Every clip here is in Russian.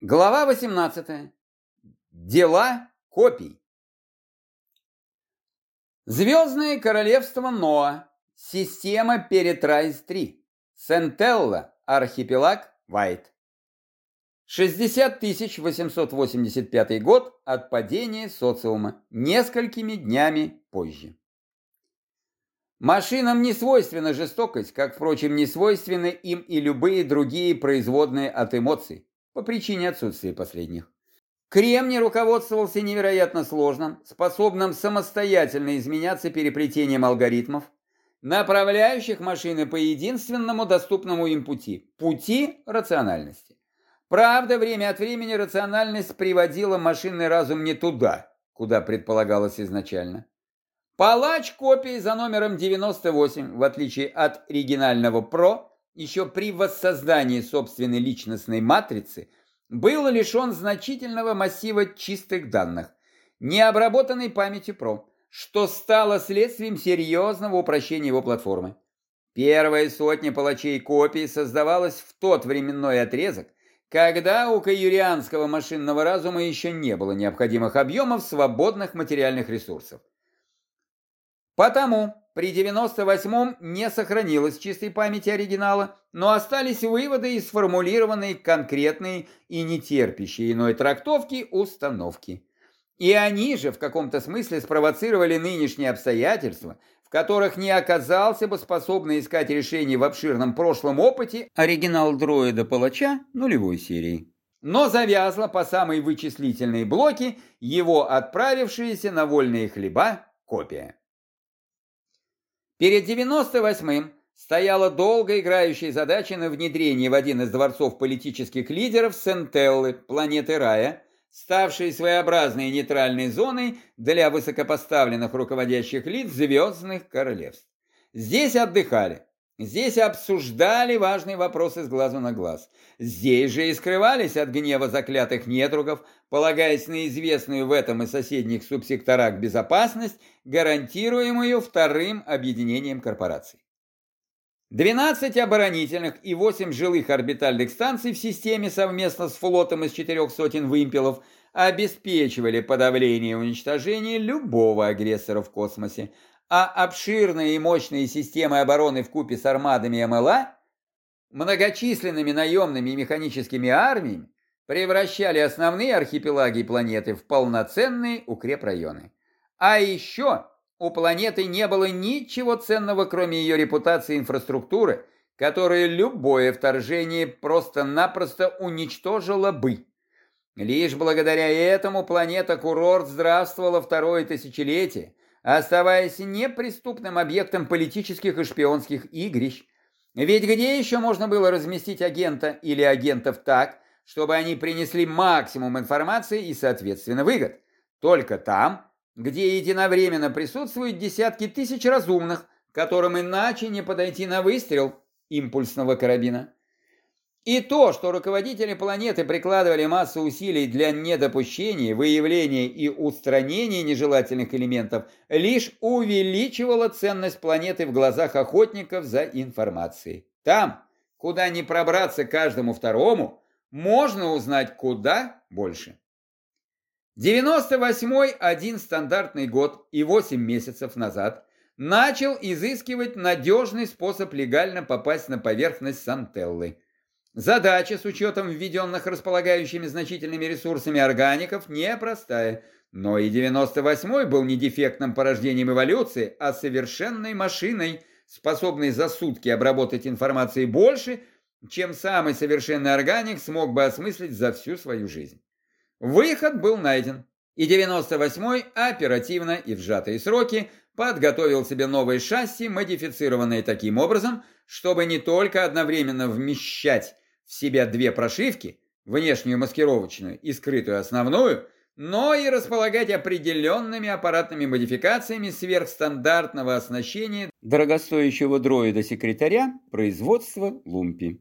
Глава 18. Дела копий. Звездное королевство Ноа. Система Перетрайс-3. Сентелла. Архипелаг Вайт. 60 885 год от падения социума. Несколькими днями позже. Машинам не свойственна жестокость, как, впрочем, не свойственны им и любые другие производные от эмоций по причине отсутствия последних. Кремний руководствовался невероятно сложным, способным самостоятельно изменяться переплетением алгоритмов, направляющих машины по единственному доступному им пути – пути рациональности. Правда, время от времени рациональность приводила машинный разум не туда, куда предполагалось изначально. Палач копии за номером 98, в отличие от оригинального ПРО, еще при воссоздании собственной личностной матрицы был лишен значительного массива чистых данных, необработанной памяти ПРО, что стало следствием серьезного упрощения его платформы. Первая сотня палачей копий создавалась в тот временной отрезок, когда у каюрианского машинного разума еще не было необходимых объемов свободных материальных ресурсов. Потому при 98-м не сохранилось чистой памяти оригинала, но остались выводы и сформулированные конкретные и нетерпящие иной трактовки установки. И они же в каком-то смысле спровоцировали нынешние обстоятельства, в которых не оказался бы способный искать решение в обширном прошлом опыте оригинал дроида-палача нулевой серии. Но завязла по самой вычислительной блоки его отправившиеся на вольные хлеба копия. Перед 98-м стояла долго играющая задача на внедрение в один из дворцов политических лидеров Сентеллы, планеты Рая, ставшей своеобразной нейтральной зоной для высокопоставленных руководящих лиц звездных королевств. Здесь отдыхали, Здесь обсуждали важные вопросы с глазу на глаз. Здесь же и скрывались от гнева заклятых недругов, полагаясь на известную в этом и соседних субсекторах безопасность, гарантируемую вторым объединением корпораций. 12 оборонительных и 8 жилых орбитальных станций в системе совместно с флотом из четырех сотен вымпелов обеспечивали подавление и уничтожение любого агрессора в космосе, а обширные и мощные системы обороны в купе с армадами МЛА, многочисленными наемными и механическими армиями, превращали основные архипелаги планеты в полноценные укрепрайоны. А еще у планеты не было ничего ценного, кроме ее репутации инфраструктуры, которая любое вторжение просто-напросто уничтожило бы. Лишь благодаря этому планета-курорт здравствовала второе тысячелетие, оставаясь неприступным объектом политических и шпионских игрищ. Ведь где еще можно было разместить агента или агентов так, чтобы они принесли максимум информации и, соответственно, выгод? Только там, где единовременно присутствуют десятки тысяч разумных, которым иначе не подойти на выстрел импульсного карабина. И то, что руководители планеты прикладывали массу усилий для недопущения, выявления и устранения нежелательных элементов, лишь увеличивало ценность планеты в глазах охотников за информацией. Там, куда не пробраться каждому второму, можно узнать куда больше. 98-й один стандартный год и 8 месяцев назад начал изыскивать надежный способ легально попасть на поверхность Сантеллы – Задача с учетом введенных располагающими значительными ресурсами органиков непростая, но и 98-й был не дефектным порождением эволюции, а совершенной машиной, способной за сутки обработать информации больше, чем самый совершенный органик смог бы осмыслить за всю свою жизнь. Выход был найден, и 98-й оперативно и в сжатые сроки подготовил себе новые шасси, модифицированные таким образом, чтобы не только одновременно вмещать в себя две прошивки, внешнюю маскировочную и скрытую основную, но и располагать определенными аппаратными модификациями сверхстандартного оснащения дорогостоящего дроида-секретаря производства Лумпи.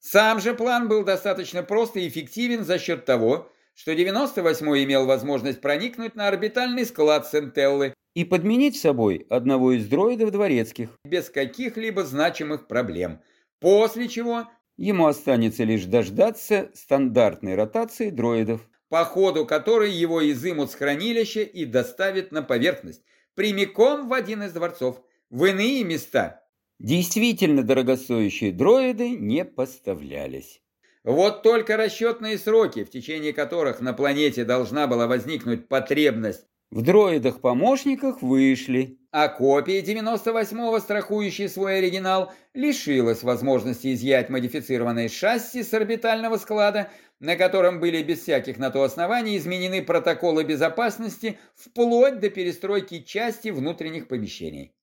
Сам же план был достаточно прост и эффективен за счет того, что 98-й имел возможность проникнуть на орбитальный склад Сентеллы и подменить собой одного из дроидов дворецких без каких-либо значимых проблем, после чего ему останется лишь дождаться стандартной ротации дроидов, по ходу которой его изымут с хранилища и доставят на поверхность, прямиком в один из дворцов, в иные места. Действительно дорогостоящие дроиды не поставлялись. Вот только расчетные сроки, в течение которых на планете должна была возникнуть потребность в дроидах-помощниках, вышли, а копия 98-го, страхующая свой оригинал, лишилась возможности изъять модифицированные шасси с орбитального склада, на котором были без всяких на то оснований изменены протоколы безопасности вплоть до перестройки части внутренних помещений.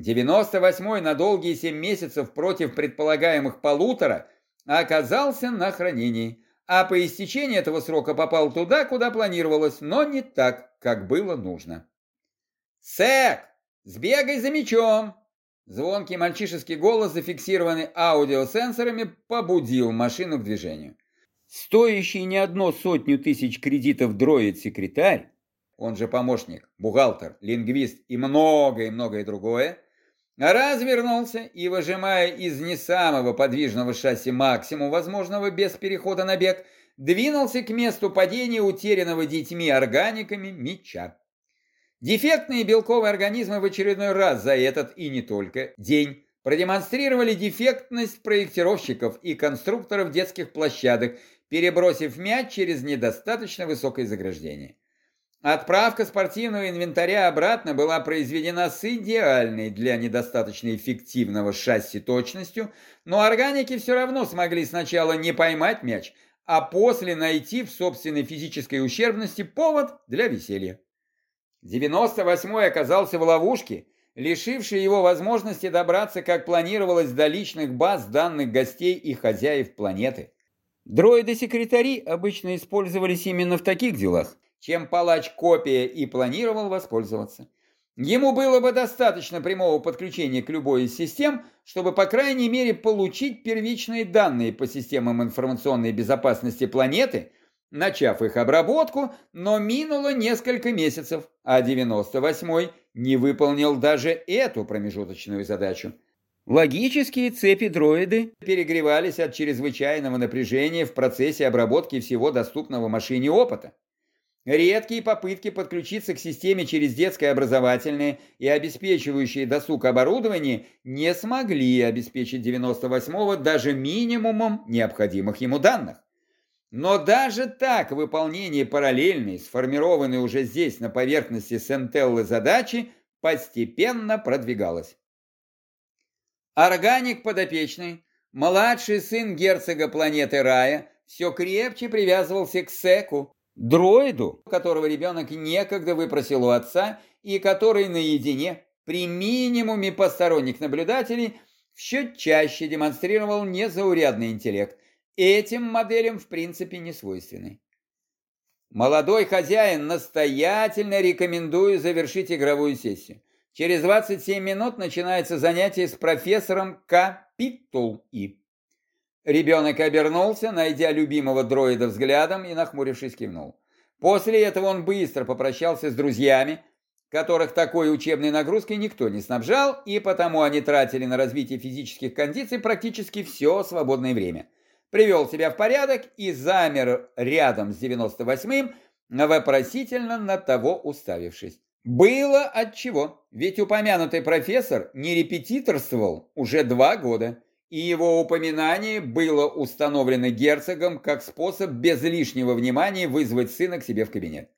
98-й на долгие 7 месяцев против предполагаемых полутора оказался на хранении, а по истечении этого срока попал туда, куда планировалось, но не так, как было нужно. «Сэк, сбегай за мечом!» Звонкий мальчишеский голос, зафиксированный аудиосенсорами, побудил машину к движению. Стоящий не одно сотню тысяч кредитов дроид-секретарь, он же помощник, бухгалтер, лингвист и многое-многое другое, развернулся и, выжимая из не самого подвижного шасси максимум возможного без перехода на бег, двинулся к месту падения утерянного детьми-органиками меча. Дефектные белковые организмы в очередной раз за этот и не только день продемонстрировали дефектность проектировщиков и конструкторов детских площадок, перебросив мяч через недостаточно высокое заграждение. Отправка спортивного инвентаря обратно была произведена с идеальной для недостаточно эффективного шасси точностью, но органики все равно смогли сначала не поймать мяч, а после найти в собственной физической ущербности повод для веселья. 98-й оказался в ловушке, лишившей его возможности добраться, как планировалось, до личных баз данных гостей и хозяев планеты. Дроиды-секретари обычно использовались именно в таких делах, чем палач копия и планировал воспользоваться. Ему было бы достаточно прямого подключения к любой из систем, чтобы, по крайней мере, получить первичные данные по системам информационной безопасности планеты, начав их обработку, но минуло несколько месяцев, а 98-й не выполнил даже эту промежуточную задачу. Логические цепи дроиды перегревались от чрезвычайного напряжения в процессе обработки всего доступного машине опыта. Редкие попытки подключиться к системе через детское образовательное и обеспечивающее досуг оборудование не смогли обеспечить 98-го даже минимумом необходимых ему данных. Но даже так выполнение параллельной, сформированной уже здесь на поверхности Сентеллы задачи, постепенно продвигалось. Органик подопечный, младший сын герцога планеты Рая, все крепче привязывался к Секу, Дроиду, которого ребенок некогда выпросил у отца и который наедине, при минимуме посторонних наблюдателей, все чаще демонстрировал незаурядный интеллект. Этим моделям в принципе не свойственны. Молодой хозяин настоятельно рекомендую завершить игровую сессию. Через 27 минут начинается занятие с профессором Капитул И. Ребенок обернулся, найдя любимого дроида взглядом и, нахмурившись, кивнул. После этого он быстро попрощался с друзьями, которых такой учебной нагрузкой никто не снабжал, и потому они тратили на развитие физических кондиций практически все свободное время. Привел себя в порядок и замер рядом с 98-м, вопросительно на того уставившись. Было отчего, ведь упомянутый профессор не репетиторствовал уже два года и его упоминание было установлено герцогом как способ без лишнего внимания вызвать сына к себе в кабинет.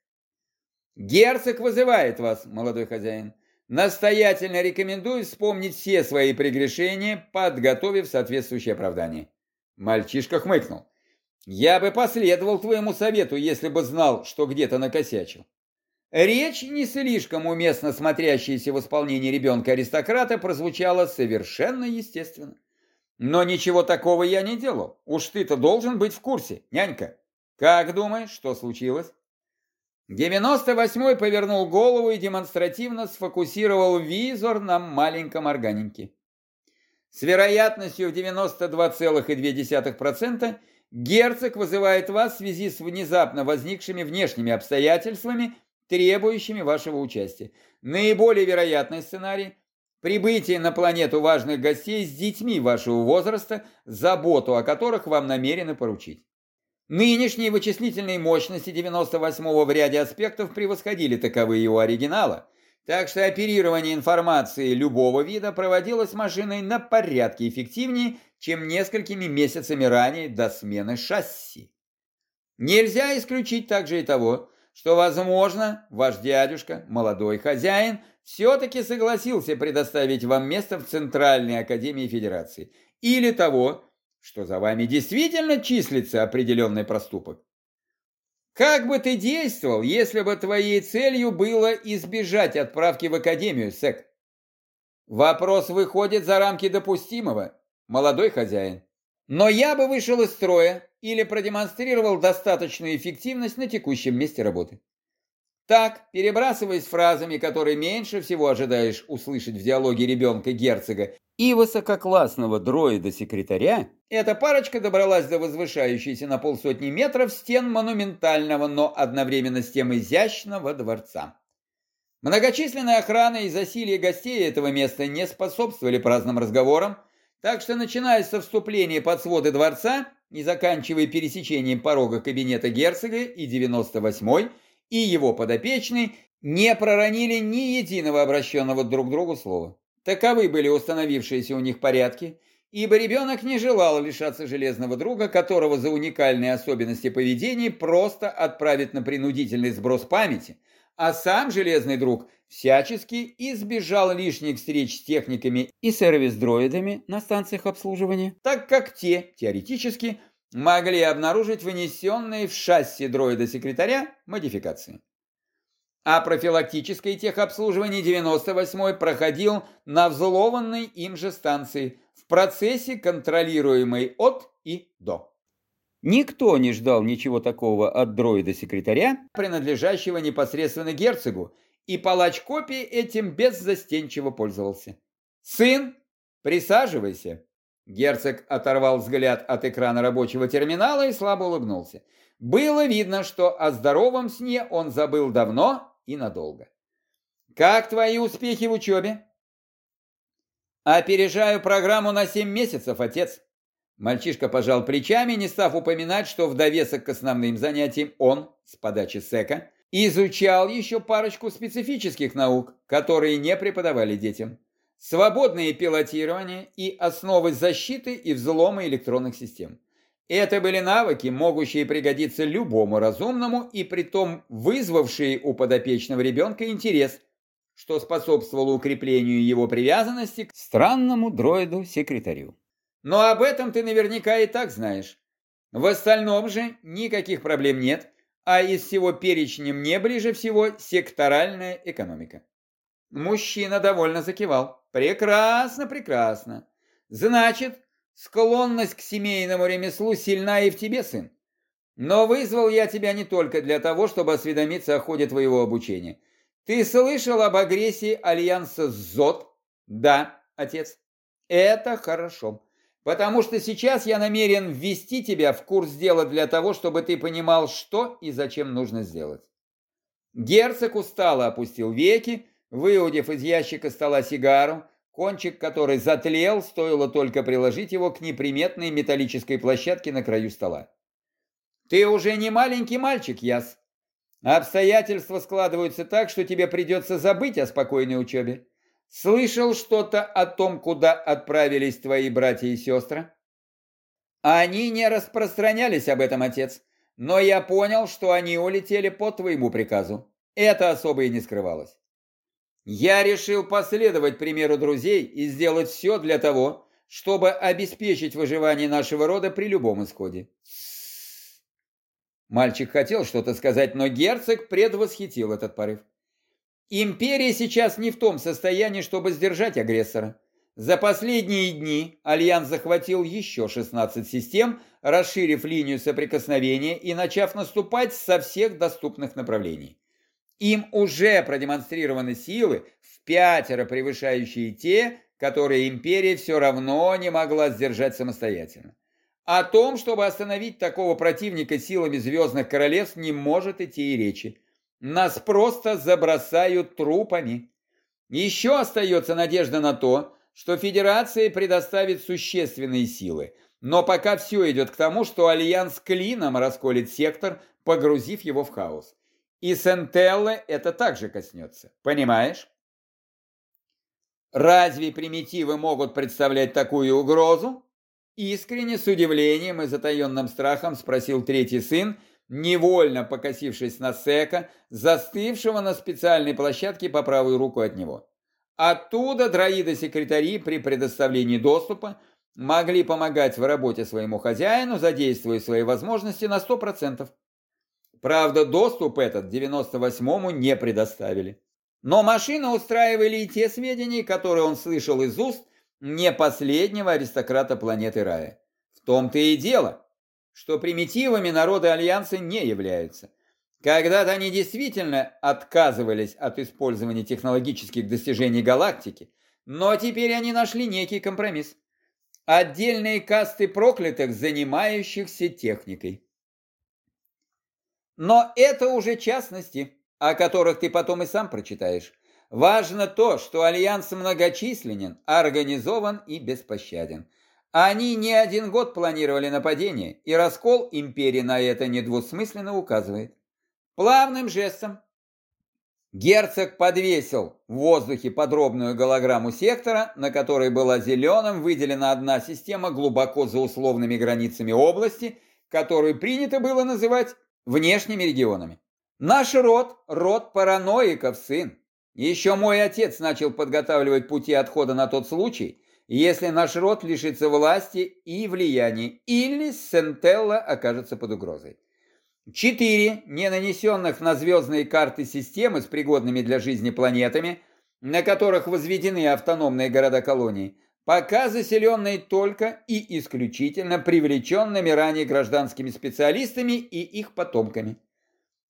«Герцог вызывает вас, молодой хозяин. Настоятельно рекомендую вспомнить все свои прегрешения, подготовив соответствующее оправдание». Мальчишка хмыкнул. «Я бы последовал твоему совету, если бы знал, что где-то накосячил». Речь, не слишком уместно смотрящаяся в исполнении ребенка-аристократа, прозвучала совершенно естественно. Но ничего такого я не делал. Уж ты-то должен быть в курсе, нянька. Как думаешь, что случилось? 98-й повернул голову и демонстративно сфокусировал визор на маленьком органике. С вероятностью в 92,2% герцог вызывает вас в связи с внезапно возникшими внешними обстоятельствами, требующими вашего участия. Наиболее вероятный сценарий прибытие на планету важных гостей с детьми вашего возраста, заботу о которых вам намерены поручить. Нынешние вычислительные мощности 98-го в ряде аспектов превосходили таковые у оригинала, так что оперирование информацией любого вида проводилось машиной на порядке эффективнее, чем несколькими месяцами ранее до смены шасси. Нельзя исключить также и того, что, возможно, ваш дядюшка, молодой хозяин, все-таки согласился предоставить вам место в Центральной Академии Федерации, или того, что за вами действительно числится определенный проступок. Как бы ты действовал, если бы твоей целью было избежать отправки в Академию, Сек? Вопрос выходит за рамки допустимого, молодой хозяин. Но я бы вышел из строя или продемонстрировал достаточную эффективность на текущем месте работы. Так, перебрасываясь фразами, которые меньше всего ожидаешь услышать в диалоге ребенка-герцога и высококлассного дроида-секретаря, эта парочка добралась до возвышающейся на полсотни метров стен монументального, но одновременно с тем изящного дворца. Многочисленная охрана и засилье гостей этого места не способствовали праздным разговорам, так что, начиная со вступления под своды дворца и заканчивая пересечением порога кабинета герцога и 98-й, и его подопечный не проронили ни единого обращенного друг к другу слова. Таковы были установившиеся у них порядки, ибо ребенок не желал лишаться железного друга, которого за уникальные особенности поведения просто отправит на принудительный сброс памяти, а сам железный друг всячески избежал лишних встреч с техниками и сервис-дроидами на станциях обслуживания, так как те, теоретически, могли обнаружить вынесенные в шасси дроида-секретаря модификации. А профилактическое техобслуживание 98-й проходил на взлованной им же станции в процессе, контролируемой от и до. Никто не ждал ничего такого от дроида-секретаря, принадлежащего непосредственно герцогу, и палач копии этим беззастенчиво пользовался. «Сын, присаживайся!» Герцог оторвал взгляд от экрана рабочего терминала и слабо улыбнулся. Было видно, что о здоровом сне он забыл давно и надолго. «Как твои успехи в учебе?» «Опережаю программу на семь месяцев, отец». Мальчишка пожал плечами, не став упоминать, что в довесок к основным занятиям он, с подачи Сека, изучал еще парочку специфических наук, которые не преподавали детям свободное пилотирование и основы защиты и взлома электронных систем. Это были навыки, могущие пригодиться любому разумному и притом вызвавшие у подопечного ребенка интерес, что способствовало укреплению его привязанности к странному дроиду-секретарю. Но об этом ты наверняка и так знаешь. В остальном же никаких проблем нет, а из всего перечня мне ближе всего секторальная экономика. Мужчина довольно закивал. Прекрасно, прекрасно. Значит, склонность к семейному ремеслу сильна и в тебе, сын. Но вызвал я тебя не только для того, чтобы осведомиться о ходе твоего обучения. Ты слышал об агрессии альянса ЗОТ? Да, отец. Это хорошо. Потому что сейчас я намерен ввести тебя в курс дела для того, чтобы ты понимал, что и зачем нужно сделать. Герцог устало опустил веки, Выудив из ящика стола сигару, кончик которой затлел, стоило только приложить его к неприметной металлической площадке на краю стола. «Ты уже не маленький мальчик, Яс. Обстоятельства складываются так, что тебе придется забыть о спокойной учебе. Слышал что-то о том, куда отправились твои братья и сестры?» «Они не распространялись об этом, отец, но я понял, что они улетели по твоему приказу. Это особо и не скрывалось. Я решил последовать примеру друзей и сделать все для того, чтобы обеспечить выживание нашего рода при любом исходе. Мальчик хотел что-то сказать, но герцог предвосхитил этот порыв. Империя сейчас не в том состоянии, чтобы сдержать агрессора. За последние дни Альянс захватил еще 16 систем, расширив линию соприкосновения и начав наступать со всех доступных направлений. Им уже продемонстрированы силы, в пятеро превышающие те, которые империя все равно не могла сдержать самостоятельно. О том, чтобы остановить такого противника силами звездных королевств, не может идти и речи. Нас просто забросают трупами. Еще остается надежда на то, что Федерация предоставит существенные силы, но пока все идет к тому, что Альянс клином расколет сектор, погрузив его в хаос. И Сентеллы это также коснется, понимаешь? Разве примитивы могут представлять такую угрозу? Искренне, с удивлением и затаенным страхом спросил третий сын, невольно покосившись на Сека, застывшего на специальной площадке по правую руку от него. Оттуда дроиды-секретари при предоставлении доступа могли помогать в работе своему хозяину, задействуя свои возможности на 100%. Правда, доступ этот 98-му не предоставили. Но машины устраивали и те сведения, которые он слышал из уст не последнего аристократа планеты Рая. В том-то и дело, что примитивами народы Альянса не являются. Когда-то они действительно отказывались от использования технологических достижений галактики, но теперь они нашли некий компромисс. Отдельные касты проклятых, занимающихся техникой. Но это уже частности, о которых ты потом и сам прочитаешь. Важно то, что Альянс многочисленен, организован и беспощаден. Они не один год планировали нападение, и раскол империи на это недвусмысленно указывает. Плавным жестом герцог подвесил в воздухе подробную голограмму сектора, на которой была зеленым выделена одна система глубоко за условными границами области, которую принято было называть внешними регионами. Наш род – род параноиков, сын. Еще мой отец начал подготавливать пути отхода на тот случай, если наш род лишится власти и влияния, или Сентелла окажется под угрозой. Четыре не нанесенных на звездные карты системы с пригодными для жизни планетами, на которых возведены автономные города-колонии, пока заселенные только и исключительно привлеченными ранее гражданскими специалистами и их потомками.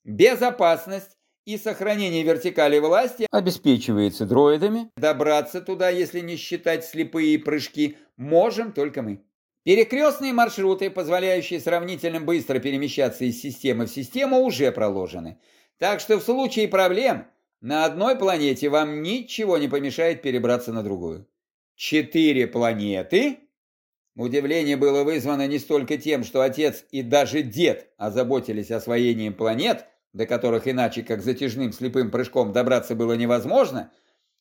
Безопасность и сохранение вертикали власти обеспечивается дроидами. Добраться туда, если не считать слепые прыжки, можем только мы. Перекрестные маршруты, позволяющие сравнительно быстро перемещаться из системы в систему, уже проложены. Так что в случае проблем на одной планете вам ничего не помешает перебраться на другую. Четыре планеты? Удивление было вызвано не столько тем, что отец и даже дед озаботились освоением планет, до которых иначе как затяжным слепым прыжком добраться было невозможно,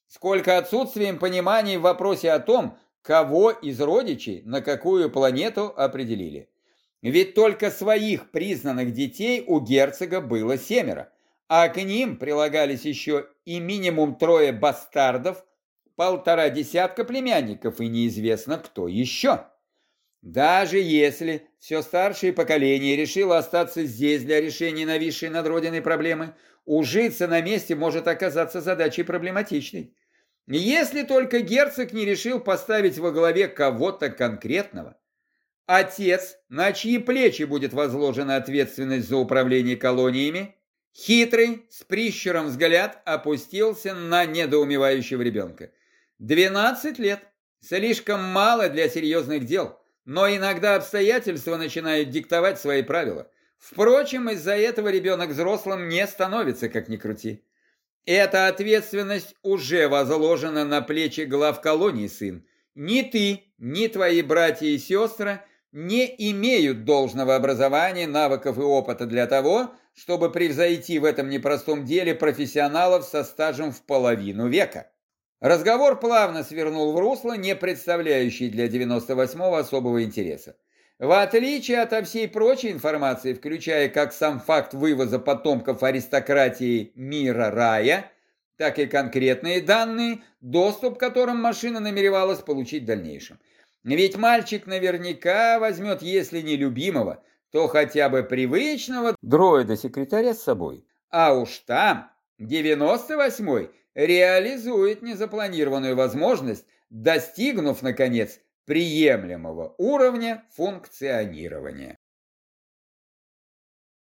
сколько отсутствием понимания в вопросе о том, кого из родичей на какую планету определили. Ведь только своих признанных детей у герцога было семеро, а к ним прилагались еще и минимум трое бастардов, полтора десятка племянников и неизвестно кто еще. Даже если все старшее поколение решило остаться здесь для решения нависшей над Родиной проблемы, ужиться на месте может оказаться задачей проблематичной. Если только герцог не решил поставить во главе кого-то конкретного. Отец, на чьи плечи будет возложена ответственность за управление колониями, хитрый, с прищуром взгляд, опустился на недоумевающего ребенка. Двенадцать лет. Слишком мало для серьезных дел, но иногда обстоятельства начинают диктовать свои правила. Впрочем, из-за этого ребенок взрослым не становится, как ни крути. Эта ответственность уже возложена на плечи глав колонии, сын. Ни ты, ни твои братья и сестры не имеют должного образования, навыков и опыта для того, чтобы превзойти в этом непростом деле профессионалов со стажем в половину века. Разговор плавно свернул в русло, не представляющий для 98-го особого интереса. В отличие от всей прочей информации, включая как сам факт вывоза потомков аристократии мира рая, так и конкретные данные, доступ к которым машина намеревалась получить в дальнейшем. Ведь мальчик наверняка возьмет, если не любимого, то хотя бы привычного дроида-секретаря с собой. А уж там 98-й реализует незапланированную возможность, достигнув, наконец, приемлемого уровня функционирования.